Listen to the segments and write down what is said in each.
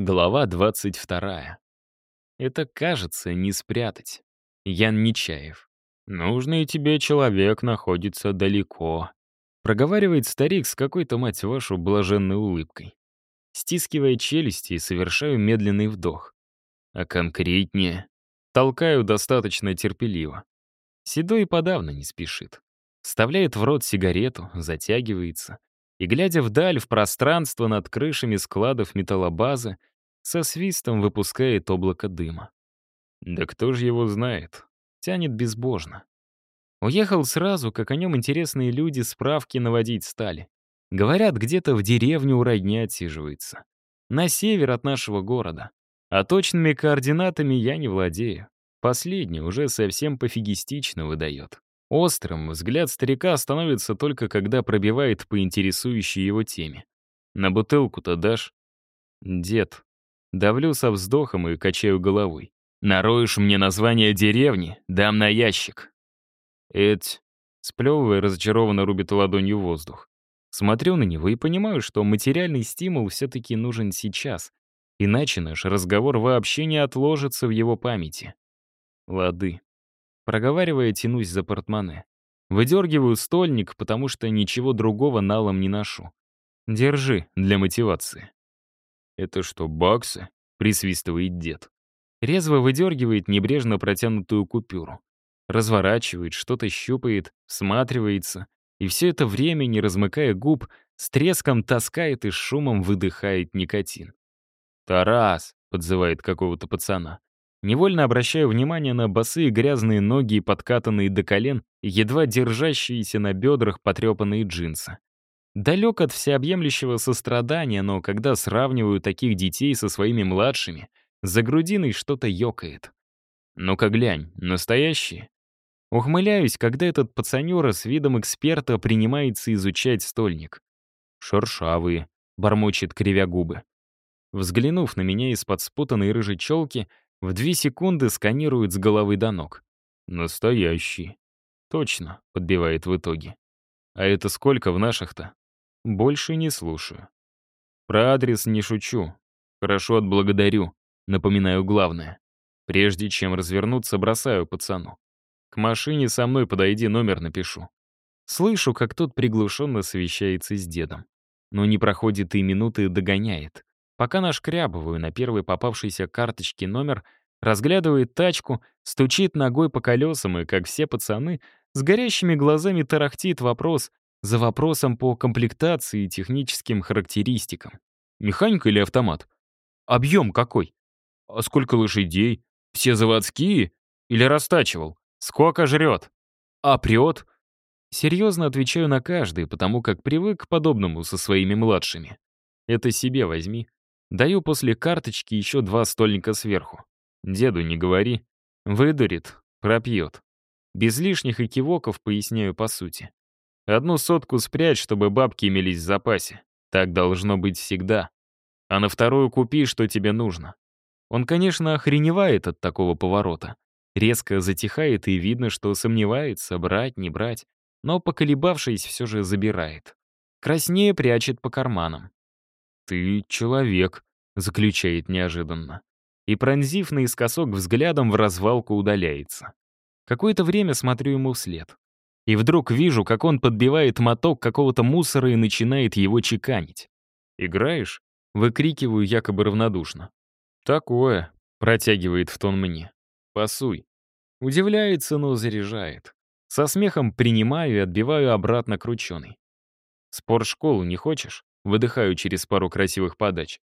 Глава 22. Это, кажется, не спрятать. Ян Нечаев. «Нужный тебе человек находится далеко», — проговаривает старик с какой-то, мать вашу, блаженной улыбкой. Стискивая челюсти, совершаю медленный вдох. А конкретнее. Толкаю достаточно терпеливо. Седой подавно не спешит. Вставляет в рот сигарету, затягивается и, глядя вдаль в пространство над крышами складов металлобазы, со свистом выпускает облако дыма. Да кто же его знает? Тянет безбожно. Уехал сразу, как о нем интересные люди справки наводить стали. Говорят, где-то в деревне у родни отсиживается. На север от нашего города. А точными координатами я не владею. Последний уже совсем пофигистично выдает. Острым взгляд старика становится только когда пробивает по интересующей его теме. «На бутылку-то дашь?» «Дед». Давлю со вздохом и качаю головой. «Нароешь мне название деревни, дам на ящик». «Эть». Сплевывая, разочарованно рубит ладонью воздух. Смотрю на него и понимаю, что материальный стимул все-таки нужен сейчас, иначе наш разговор вообще не отложится в его памяти. Лады. Проговаривая, тянусь за портмоне. Выдергиваю стольник, потому что ничего другого налом не ношу. Держи, для мотивации. «Это что, баксы?» — присвистывает дед. Резво выдергивает небрежно протянутую купюру. Разворачивает, что-то щупает, всматривается. И все это время, не размыкая губ, с треском таскает и шумом выдыхает никотин. «Тарас!» — подзывает какого-то пацана. Невольно обращаю внимание на босые грязные ноги и подкатанные до колен, едва держащиеся на бедрах потрепанные джинсы. Далек от всеобъемлющего сострадания, но когда сравниваю таких детей со своими младшими, за грудиной что-то ёкает. Ну-ка глянь, настоящие? Ухмыляюсь, когда этот пацанёра с видом эксперта принимается изучать стольник. «Шершавые», — бормочет, кривя губы. Взглянув на меня из-под спутанной рыжей челки, в две секунды сканирует с головы до ног. «Настоящий». «Точно», — подбивает в итоге. «А это сколько в наших-то?» «Больше не слушаю». «Про адрес не шучу. Хорошо отблагодарю. Напоминаю главное. Прежде чем развернуться, бросаю пацану. К машине со мной подойди, номер напишу». Слышу, как тот приглушенно совещается с дедом. Но не проходит и минуты догоняет. Пока нашкрябываю на первой попавшейся карточке номер, разглядывает тачку, стучит ногой по колесам и, как все пацаны, с горящими глазами тарахтит вопрос за вопросом по комплектации и техническим характеристикам. Механика или автомат? Объем какой? А сколько лошадей? Все заводские? Или растачивал? Сколько жрет? А прет? Серьезно отвечаю на каждый, потому как привык к подобному со своими младшими. Это себе возьми. Даю после карточки еще два стольника сверху. Деду не говори. Выдурит, пропьет. Без лишних экивоков поясняю по сути. Одну сотку спрячь, чтобы бабки имелись в запасе. Так должно быть всегда. А на вторую купи, что тебе нужно. Он, конечно, охреневает от такого поворота. Резко затихает и видно, что сомневается, брать, не брать. Но, поколебавшись, все же забирает. Краснее прячет по карманам. «Ты человек», — заключает неожиданно. И, пронзив наискосок взглядом, в развалку удаляется. Какое-то время смотрю ему вслед. И вдруг вижу, как он подбивает моток какого-то мусора и начинает его чеканить. «Играешь?» — выкрикиваю якобы равнодушно. «Такое», — протягивает в тон мне. «Пасуй». Удивляется, но заряжает. Со смехом принимаю и отбиваю обратно крученый. «Спортшколу не хочешь?» Выдыхаю через пару красивых подач.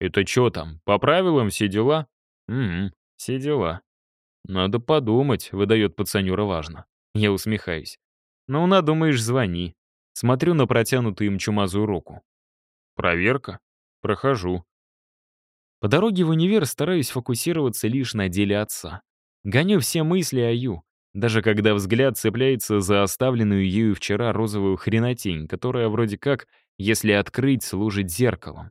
«Это что там, по правилам все дела?» «Угу, все дела». «Надо подумать», — выдает пацанюра важно. Я усмехаюсь. «Ну, надумаешь, звони». Смотрю на протянутую им чумазую руку. «Проверка?» «Прохожу». По дороге в универ стараюсь фокусироваться лишь на деле отца. Гоню все мысли о Ю, даже когда взгляд цепляется за оставленную ею вчера розовую хренотень, которая вроде как если открыть, служит зеркалом.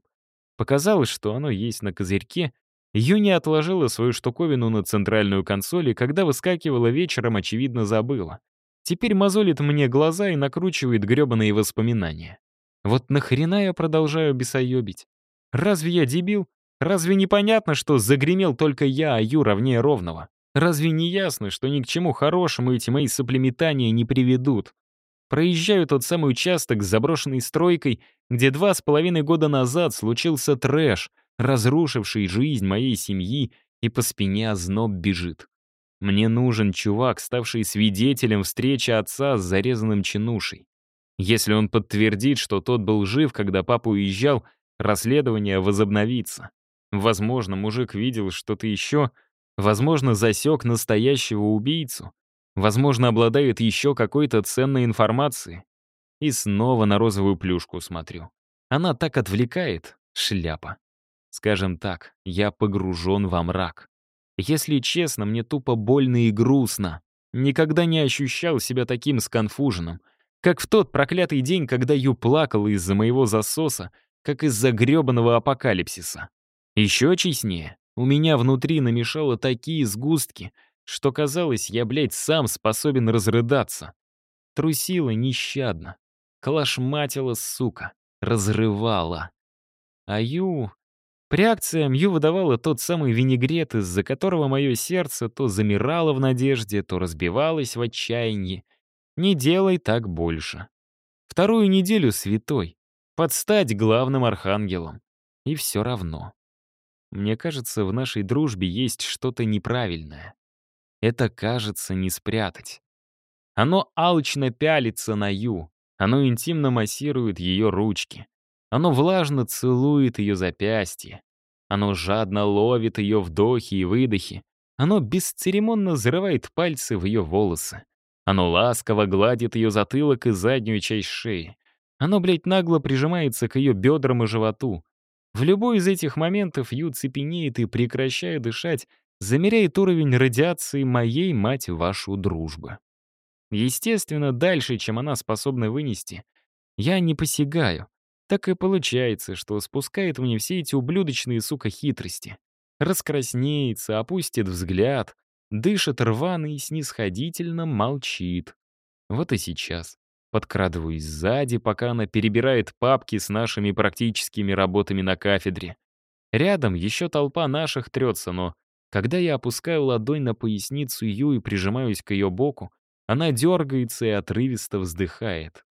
Показалось, что оно есть на козырьке. Юни отложила свою штуковину на центральную консоль, и когда выскакивала вечером, очевидно, забыла. Теперь мозолит мне глаза и накручивает грёбаные воспоминания. Вот нахрена я продолжаю бесоёбить? Разве я дебил? Разве не понятно, что загремел только я, а Ю ровнее ровного? Разве не ясно, что ни к чему хорошему эти мои соплеметания не приведут? Проезжаю тот самый участок с заброшенной стройкой, где два с половиной года назад случился трэш, разрушивший жизнь моей семьи, и по спине озноб бежит. Мне нужен чувак, ставший свидетелем встречи отца с зарезанным чинушей. Если он подтвердит, что тот был жив, когда папа уезжал, расследование возобновится. Возможно, мужик видел что-то еще, возможно, засек настоящего убийцу, возможно, обладает еще какой-то ценной информацией. И снова на розовую плюшку смотрю. Она так отвлекает, шляпа. Скажем так, я погружен во мрак. Если честно, мне тупо больно и грустно. Никогда не ощущал себя таким сконфуженным, как в тот проклятый день, когда Ю плакала из-за моего засоса, как из-за гребаного апокалипсиса. Еще честнее, у меня внутри намешало такие сгустки, что казалось, я, блядь, сам способен разрыдаться. Трусила нещадно, калашматила, сука, разрывала. А Ю... По реакциям Ю выдавала тот самый винегрет, из-за которого мое сердце то замирало в надежде, то разбивалось в отчаянии. Не делай так больше. Вторую неделю святой. Подстать главным архангелом. И все равно. Мне кажется, в нашей дружбе есть что-то неправильное. Это, кажется, не спрятать. Оно алчно пялится на Ю, оно интимно массирует ее ручки, оно влажно целует ее запястье, оно жадно ловит ее вдохи и выдохи, оно бесцеремонно взрывает пальцы в ее волосы. Оно ласково гладит ее затылок и заднюю часть шеи. Оно, блядь, нагло прижимается к ее бедрам и животу. В любой из этих моментов Ю цепенеет и, прекращая дышать, замеряет уровень радиации моей, мать вашу, дружбы. Естественно, дальше, чем она способна вынести, я не посягаю. Так и получается, что спускает мне все эти ублюдочные, сука, хитрости. Раскраснеется, опустит взгляд, дышит рвано и снисходительно молчит. Вот и сейчас. Подкрадываюсь сзади, пока она перебирает папки с нашими практическими работами на кафедре. Рядом еще толпа наших трется, но когда я опускаю ладонь на поясницу Ю и прижимаюсь к ее боку, она дергается и отрывисто вздыхает.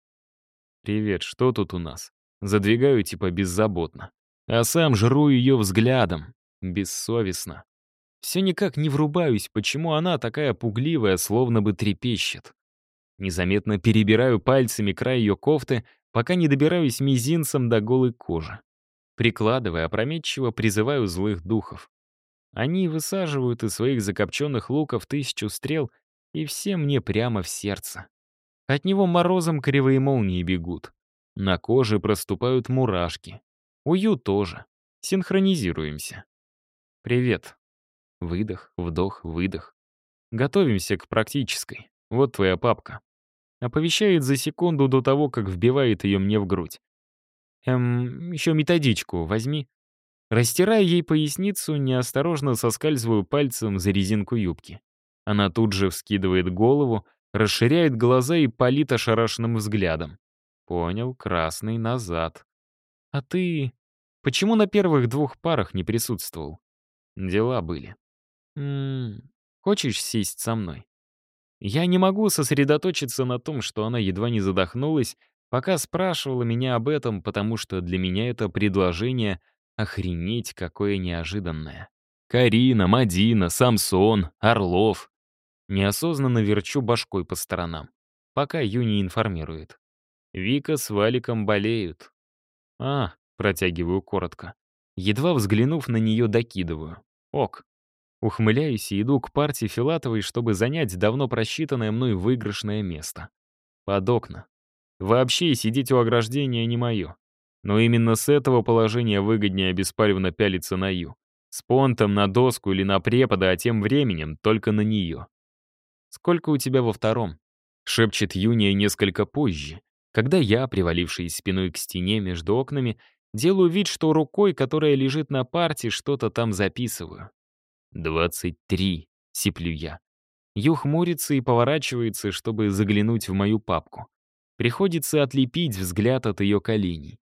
«Привет, что тут у нас?» Задвигаю типа беззаботно. А сам жру ее взглядом. Бессовестно. Все никак не врубаюсь, почему она такая пугливая, словно бы трепещет. Незаметно перебираю пальцами край ее кофты, пока не добираюсь мизинцем до голой кожи. Прикладывая, опрометчиво призываю злых духов. Они высаживают из своих закопченных луков тысячу стрел, и все мне прямо в сердце. От него морозом кривые молнии бегут. На коже проступают мурашки. Ую тоже. Синхронизируемся. «Привет». Выдох, вдох, выдох. Готовимся к практической. Вот твоя папка. Оповещает за секунду до того, как вбивает ее мне в грудь. Эм, еще методичку возьми. Растирая ей поясницу, неосторожно соскальзываю пальцем за резинку юбки. Она тут же вскидывает голову, расширяет глаза и палит ошарашенным взглядом. Понял, красный, назад. А ты... Почему на первых двух парах не присутствовал? Дела были. М -м, хочешь сесть со мной? Я не могу сосредоточиться на том, что она едва не задохнулась, пока спрашивала меня об этом, потому что для меня это предложение охренеть какое неожиданное. Карина, Мадина, Самсон, Орлов. Неосознанно верчу башкой по сторонам, пока Юни информирует. Вика с Валиком болеют. А, протягиваю коротко. Едва взглянув на нее, докидываю. Ок. Ухмыляюсь и иду к партии Филатовой, чтобы занять давно просчитанное мной выигрышное место. Под окна. Вообще сидеть у ограждения не мое. Но именно с этого положения выгоднее беспалевно пялиться на Ю. С понтом на доску или на препода, а тем временем только на нее. «Сколько у тебя во втором?» — шепчет Юния несколько позже, когда я, привалившись спиной к стене между окнами, делаю вид, что рукой, которая лежит на парте, что-то там записываю. «Двадцать три», — сиплю я. Ю хмурится и поворачивается, чтобы заглянуть в мою папку. Приходится отлепить взгляд от ее коленей.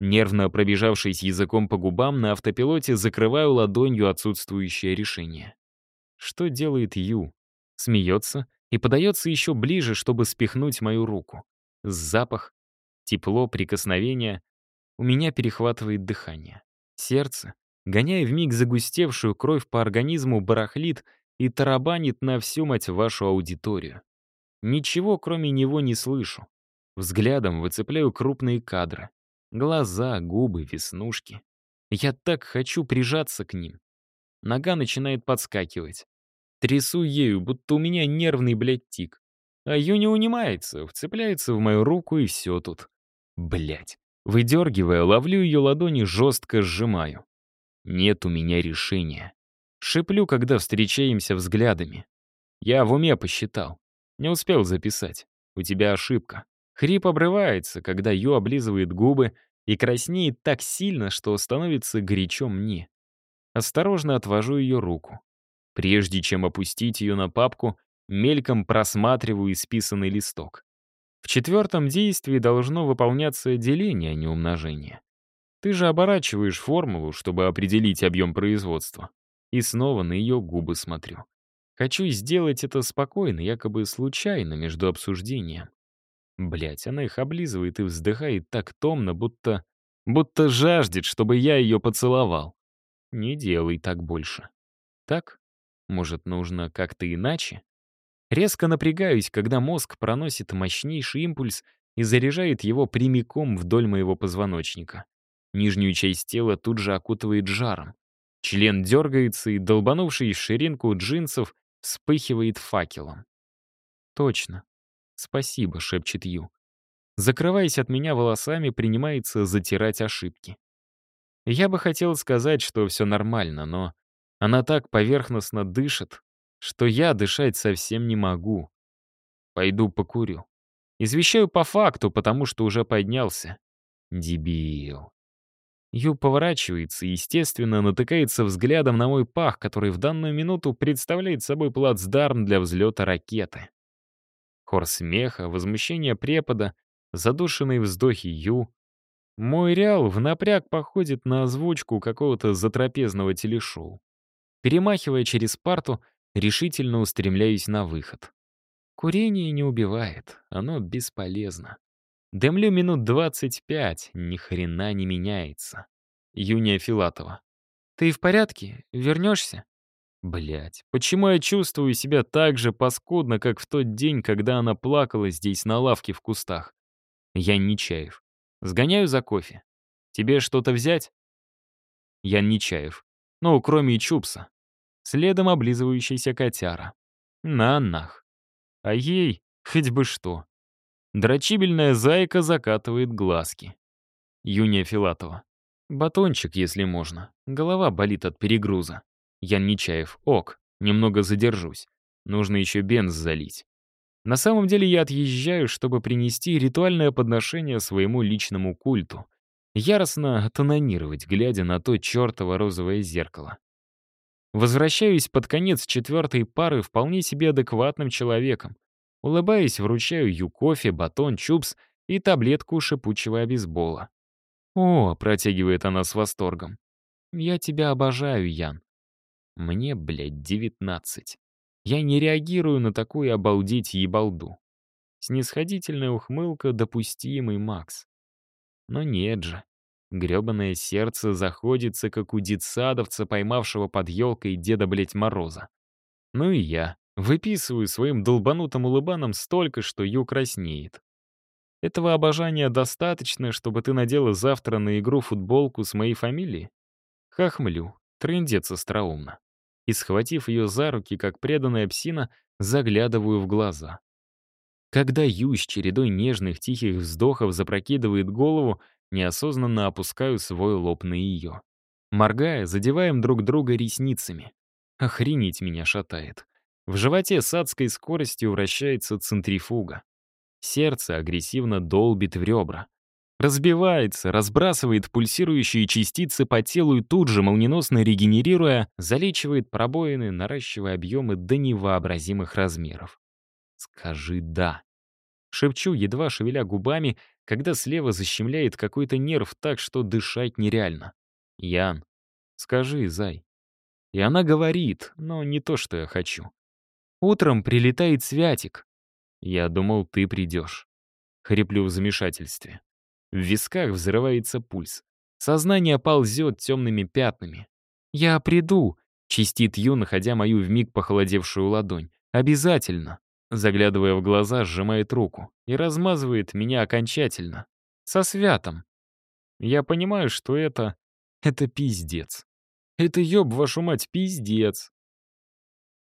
Нервно пробежавшись языком по губам, на автопилоте закрываю ладонью отсутствующее решение. Что делает Ю? Смеется и подается еще ближе, чтобы спихнуть мою руку. Запах, тепло, прикосновение. У меня перехватывает дыхание. Сердце, гоняя вмиг загустевшую кровь по организму, барахлит и тарабанит на всю, мать вашу, аудиторию. Ничего, кроме него, не слышу. Взглядом выцепляю крупные кадры. Глаза, губы, веснушки. Я так хочу прижаться к ним. Нога начинает подскакивать. Трясу ею, будто у меня нервный, блядь, тик. А Ю не унимается, вцепляется в мою руку и все тут. Блядь. Выдергивая, ловлю ее ладони, жестко сжимаю. Нет у меня решения. Шиплю, когда встречаемся взглядами. Я в уме посчитал. Не успел записать. У тебя ошибка. Хрип обрывается, когда Ю облизывает губы и краснеет так сильно, что становится горячо мне. Осторожно отвожу ее руку. Прежде чем опустить ее на папку, мельком просматриваю исписанный листок. В четвертом действии должно выполняться деление, а не умножение. Ты же оборачиваешь формулу, чтобы определить объем производства. И снова на ее губы смотрю. Хочу сделать это спокойно, якобы случайно, между обсуждением. Блять, она их облизывает и вздыхает так томно, будто... Будто жаждет, чтобы я ее поцеловал. Не делай так больше. Так? Может, нужно как-то иначе? Резко напрягаюсь, когда мозг проносит мощнейший импульс и заряжает его прямиком вдоль моего позвоночника. Нижнюю часть тела тут же окутывает жаром. Член дергается, и долбанувший ширинку джинсов вспыхивает факелом. Точно. «Спасибо», — шепчет Ю. Закрываясь от меня волосами, принимается затирать ошибки. Я бы хотел сказать, что все нормально, но она так поверхностно дышит, что я дышать совсем не могу. Пойду покурю. Извещаю по факту, потому что уже поднялся. Дебил. Ю поворачивается и, естественно, натыкается взглядом на мой пах, который в данную минуту представляет собой плацдарм для взлета ракеты. Хор смеха, возмущение препода, задушенные вздохи Ю. Мой реал в напряг походит на озвучку какого-то затрапезного телешоу. Перемахивая через парту, решительно устремляюсь на выход. Курение не убивает, оно бесполезно. Дымлю минут 25, ни хрена не меняется. Юния Филатова. «Ты в порядке? Вернешься?» Блять, почему я чувствую себя так же паскудно, как в тот день, когда она плакала здесь на лавке в кустах? Я Нечаев. Сгоняю за кофе. Тебе что-то взять? Я Нечаев. Ну, кроме Чупса. Следом облизывающийся котяра. На нах. А ей хоть бы что. Дрочибельная зайка закатывает глазки. Юния Филатова. Батончик, если можно. Голова болит от перегруза. Ян Нечаев. Ок, немного задержусь. Нужно еще бенз залить. На самом деле я отъезжаю, чтобы принести ритуальное подношение своему личному культу. Яростно тонанировать, глядя на то чертово розовое зеркало. Возвращаюсь под конец четвертой пары вполне себе адекватным человеком. Улыбаясь, вручаю Ю кофе, батон, чупс и таблетку шипучего обезбола. «О», — протягивает она с восторгом. «Я тебя обожаю, Ян. Мне, блядь, девятнадцать. Я не реагирую на такую обалдеть ебалду. Снисходительная ухмылка — допустимый, Макс. Но нет же. Грёбаное сердце заходится, как у детсадовца, поймавшего под елкой деда, блядь, Мороза. Ну и я. Выписываю своим долбанутым улыбаном столько, что ю краснеет. Этого обожания достаточно, чтобы ты надела завтра на игру футболку с моей фамилией? Хохмлю. Трындец остроумно и, схватив ее за руки, как преданная псина, заглядываю в глаза. Когда Ю с чередой нежных тихих вздохов запрокидывает голову, неосознанно опускаю свой лоб на ее. Моргая, задеваем друг друга ресницами. Охренеть меня шатает. В животе с адской скоростью вращается центрифуга. Сердце агрессивно долбит в ребра. Разбивается, разбрасывает пульсирующие частицы по телу и тут же, молниеносно регенерируя, залечивает пробоины, наращивая объемы до невообразимых размеров. Скажи «да». Шепчу, едва шевеля губами, когда слева защемляет какой-то нерв так, что дышать нереально. «Ян, скажи, зай». И она говорит, но не то, что я хочу. Утром прилетает Святик. Я думал, ты придешь. Хриплю в замешательстве. В висках взрывается пульс. Сознание ползет темными пятнами. «Я приду», — чистит Ю, находя мою вмиг похолодевшую ладонь. «Обязательно». Заглядывая в глаза, сжимает руку и размазывает меня окончательно. Со святом. Я понимаю, что это... Это пиздец. Это ёб вашу мать, пиздец.